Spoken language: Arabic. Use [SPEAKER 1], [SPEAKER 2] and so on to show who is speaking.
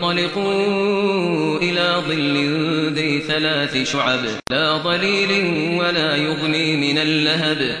[SPEAKER 1] انطلقوا إلى ظل ذي ثلاث شعب لا ظليل ولا يغني من اللهب.